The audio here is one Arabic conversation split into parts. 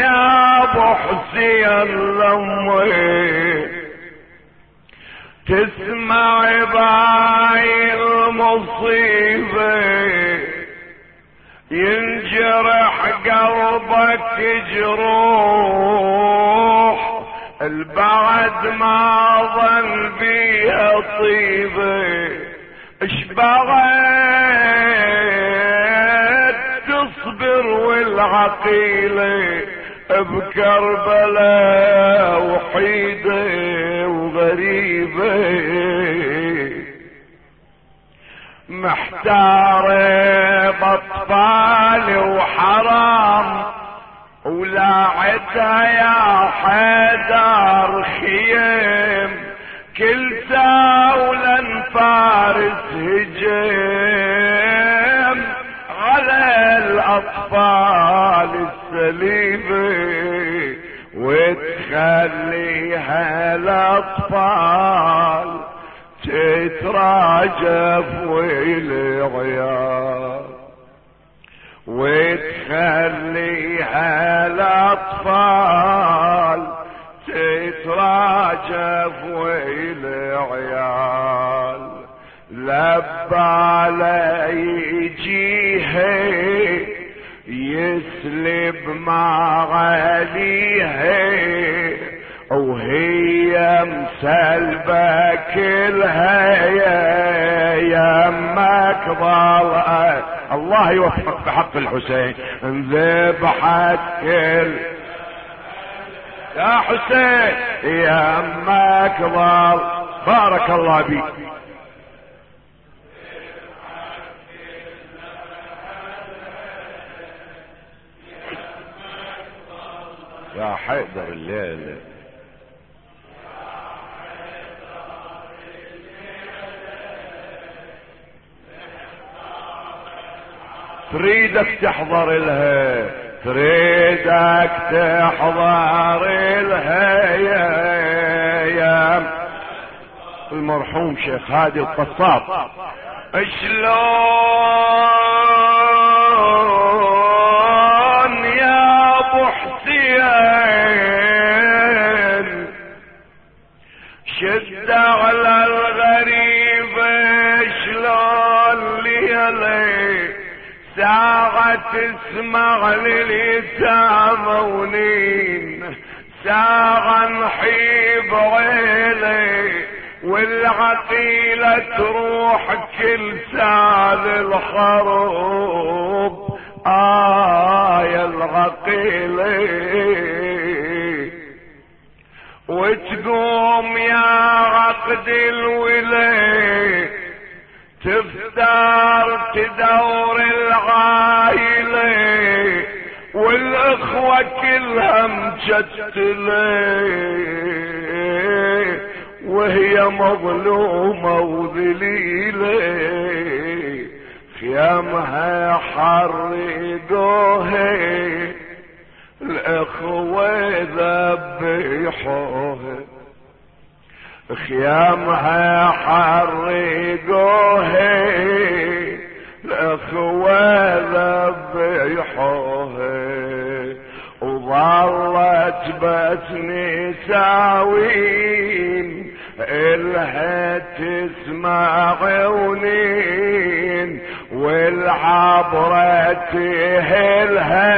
يا ابو حسين لمي تسمع باي المصيبة ينجرح قلبك جروح. البعد ما ظل بيها طيبة اشبغت تصبر والعقيلة؟ بكربلاء وحيدة وغريبة محتارة بطفال وحرام ولاعتها يا حيدر خيم. كل ساولا فارس هجم على الأطفال السليمة وتخليها الأطفال تتراجف والعيال. وتخليها الأطفال تتراجف والعيال. لبى يجيها يسلب ما عليها وهي مسلبة كلها يا يمك ضل الله يوفقك بحق الحسين. ذبحت كل يا حسين يمك ضل بارك الله بيك يا حيدر الليل. تريدك تحضر لها تريدك تحضر لها يا يا المرحوم شيخ هادي القصاب. شلون على الغريب شلون ليلي ساعة تسمع لليتامى ونين ساعة نحيب عيلي والعقيلة تروح كل سال الخروب آية العقيلة. وتقوم يا عقد الولاي تفتر تدور العائلة والأخوة كلها مجتلة وهي مظلومة وذليلة. خيامها حرقوها الاخوة ذبحوها خيامها حرقوها الاخوة ذبحوها وظلت بس نساوين الها تسمع عونين والعبرة تهلها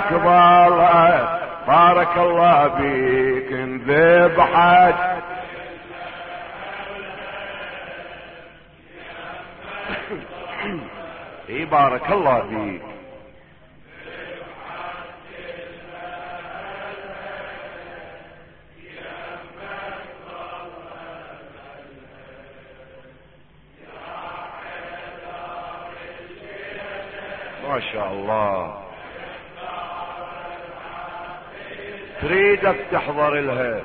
ضلت بارك الله بيك انذبحت إي بارك الله فيك. ما شاء الله. تريدك تحضر لها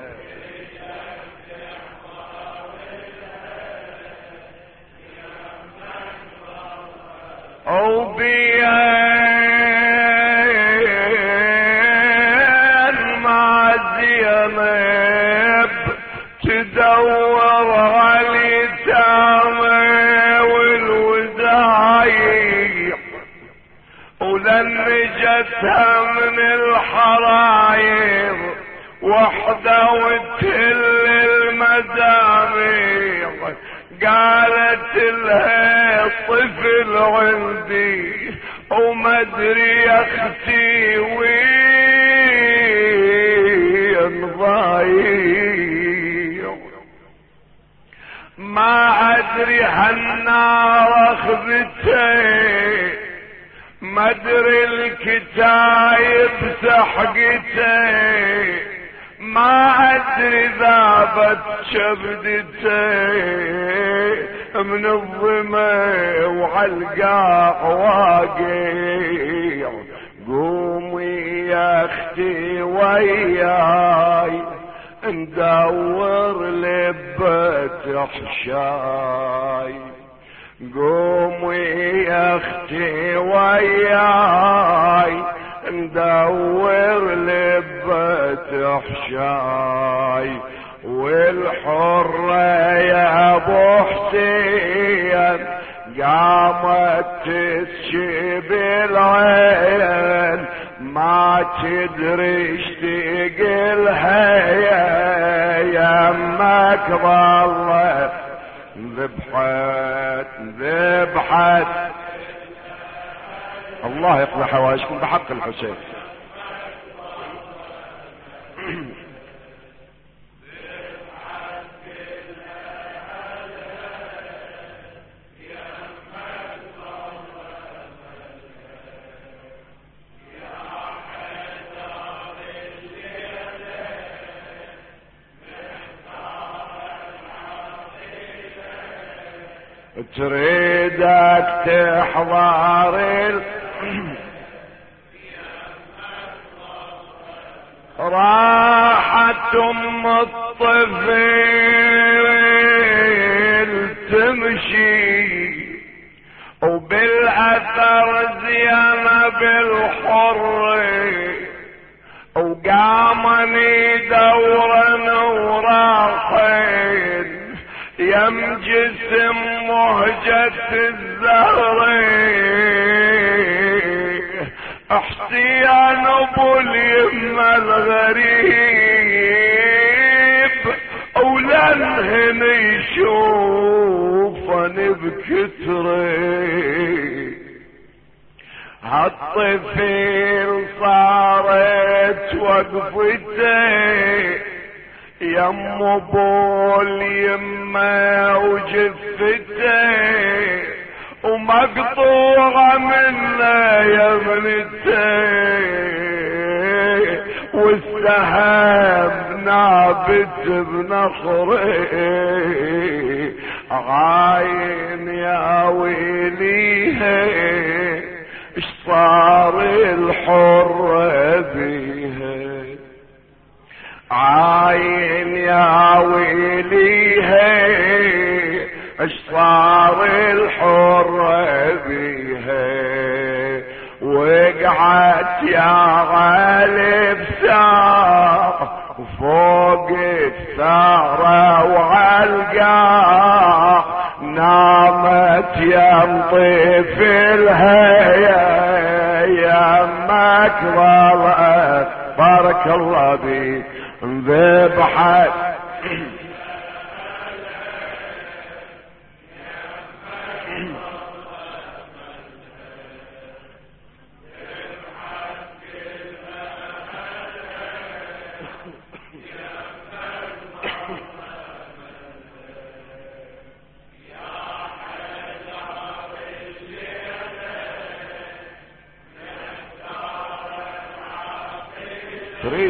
وتل المزامير قالت لها طفل عندي وما ادري أختي وين ضايع ما أدري هالنار اخذتي ما أدري الكتايب سحقتي ما أدري ذابت شبدتي من الظمأ وعالقاع قومي يا أختي وياي ندور لبة حشاي قومي يا أختي وياي ندور لبة حشاي والحرة يا أبو حسين قامت تسشب العين ما تدري إيش تقلها يا يمك ظلت ذبحت ذبحت الله يقضي حوائجكم بحق الحسين. تريدك تحضر راحت أم الطفل تمشي وبالأثر زينب الحر وقامني دورا وراحين يم جسم مهجة الزهرين احسيان ابو اليمة الغريب ولن يشوفني بكتري. هالطفل صارت وقفتي يم ابو اليمة وجفتي ومقطوعة منا يا ابنتي والسهم نابت بنخري عاين يا ويليها اش صار الحرة بيها عاين يا ويليها اش صار الحرة بيها؟ وقعت يا غالب ساق فوق الثارة وعالقاع نامت يا طفلها يا ظلت بارك الله بيك ذبحت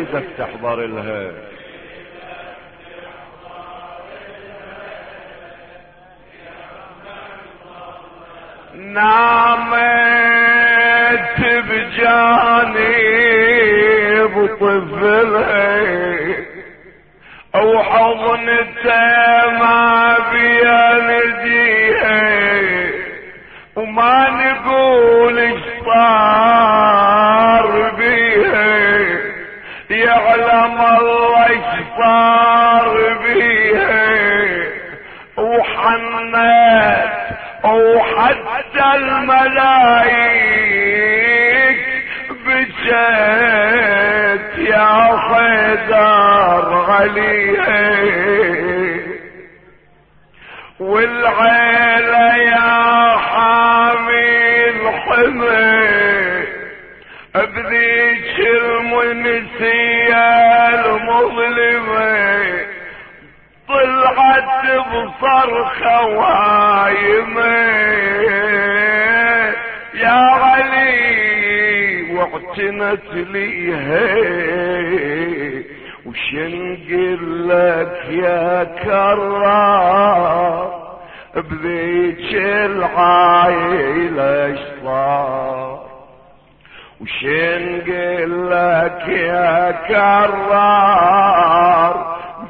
تريدك تحضر لها نامت بجانب طفلها أو الملايك جيت يا حيدر عليه والعيلة يا حامي الحمي بذيك المنسية المظلمة. طلعت بصرخة وايمة. يا علي واعتنت ليها وشنقل لك يا كرار بذيك العايلة أشطار. وشنقل لك يا كرار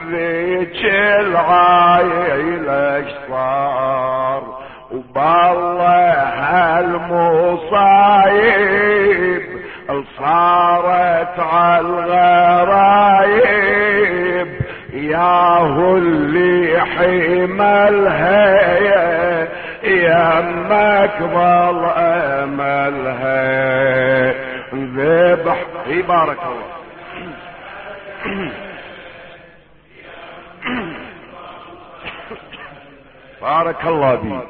بذيك العايلة أشطار. وبالله هالمصايب صارت على الغرايب. ياهو اللي حملها يا مكبل املها ذبح. بارك الله. بارك الله بيك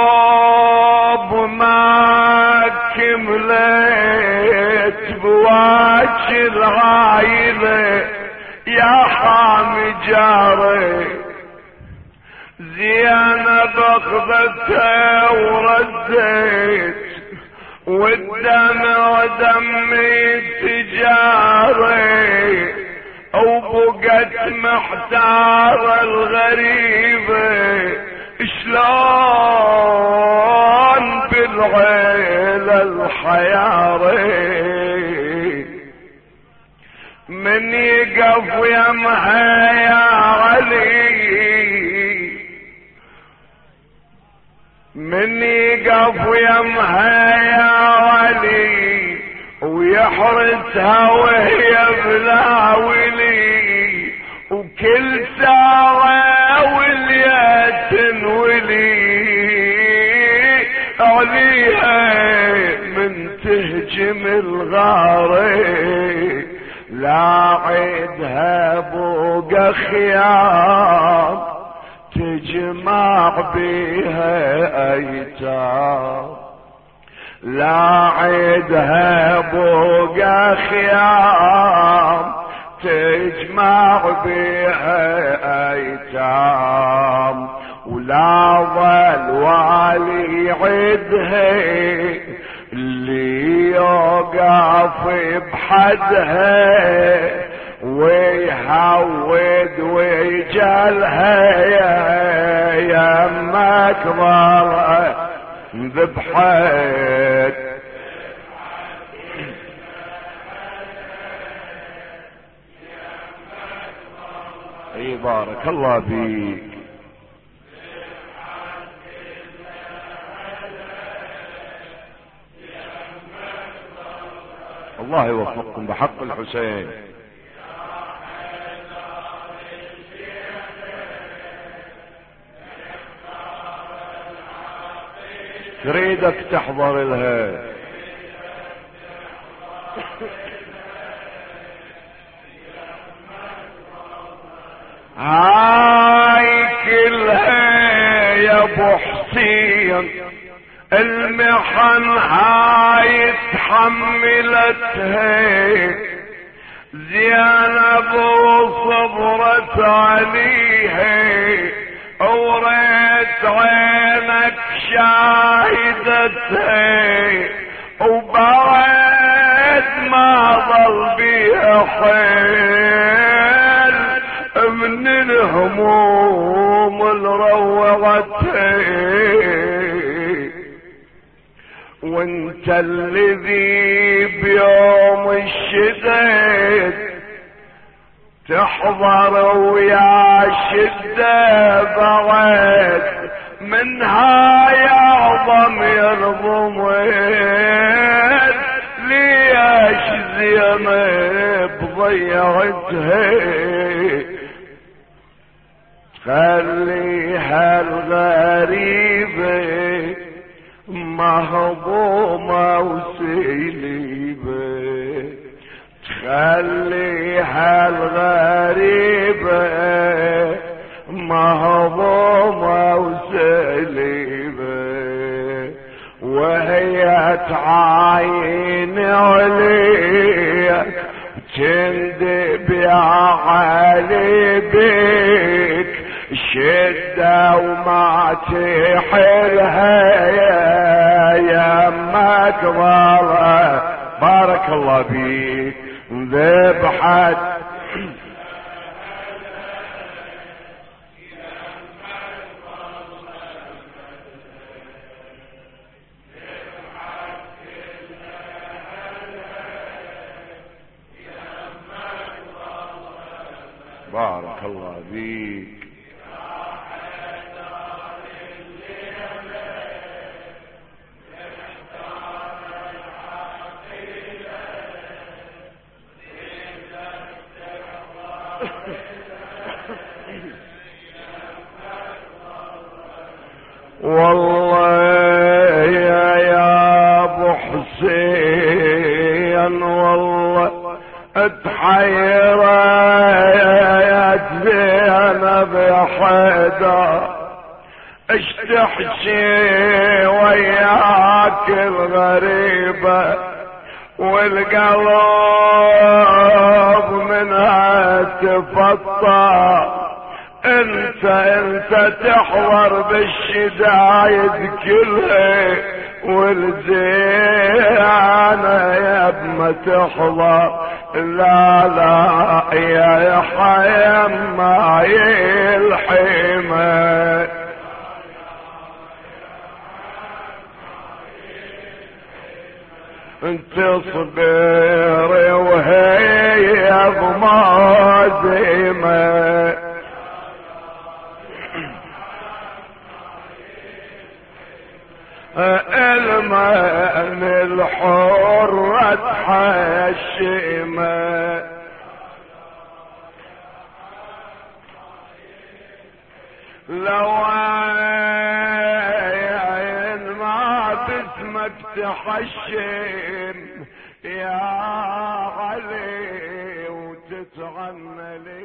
وعقب ما كملت بواج العايلة يا حامي جاري زينب اخذتها ورديت والدمع دمي تجاري وبقت محتارة الغريبة شلون بالعيلة الحياري. من يقف يمها يا علي. من يقف يمها يا علي ويحرسها وهي بلا ولي. وكل ساعة وليت تنولي عليها من تهجم الغاري لا عيدها بوق خيام تجمع بيها أيتام. لا عيدها بوق خيام تجمع بها ايتام ولا ظل والي عدها اللي يوقف بحدها ويهود ويجلها يمك ضل ذبحت بارك الله فيك. الله يوفقكم بحق الحسين. تريدك تحضر لها هاي كلها يا ابو حسين المحن هاي تحملتها زينب وصبرت عليها وريت عينك شاهدتها وبعد ما ضل بيها من الهموم الروغتها وانت الذي بيوم الشدة الغيد تحضر ويا شدة بعد منها يعظم يرضم ليش زينب ضيعتها خليها الغريبة مهضومة وسليبة خليها الغريبة مهضومة وسليبة وهي تعاين عليك تندب يا علي بيك شدة وما تحلها يا مكبرة بارك الله فيك. ذبحت بارك الله فيك. والله يا ابو حسين والله اتحيرت زينب يا حيدر أشتحشي وياك الغريبة والقلب منها تفطر انت انت تحضر بالشدايد كلها والزيانة يا ما تحضر لا لا يا حيم ما انت صبري وهي ضمازمه المن الحرة حشمة لو عين ما باسمك تحشم يا علي وتتغنى لي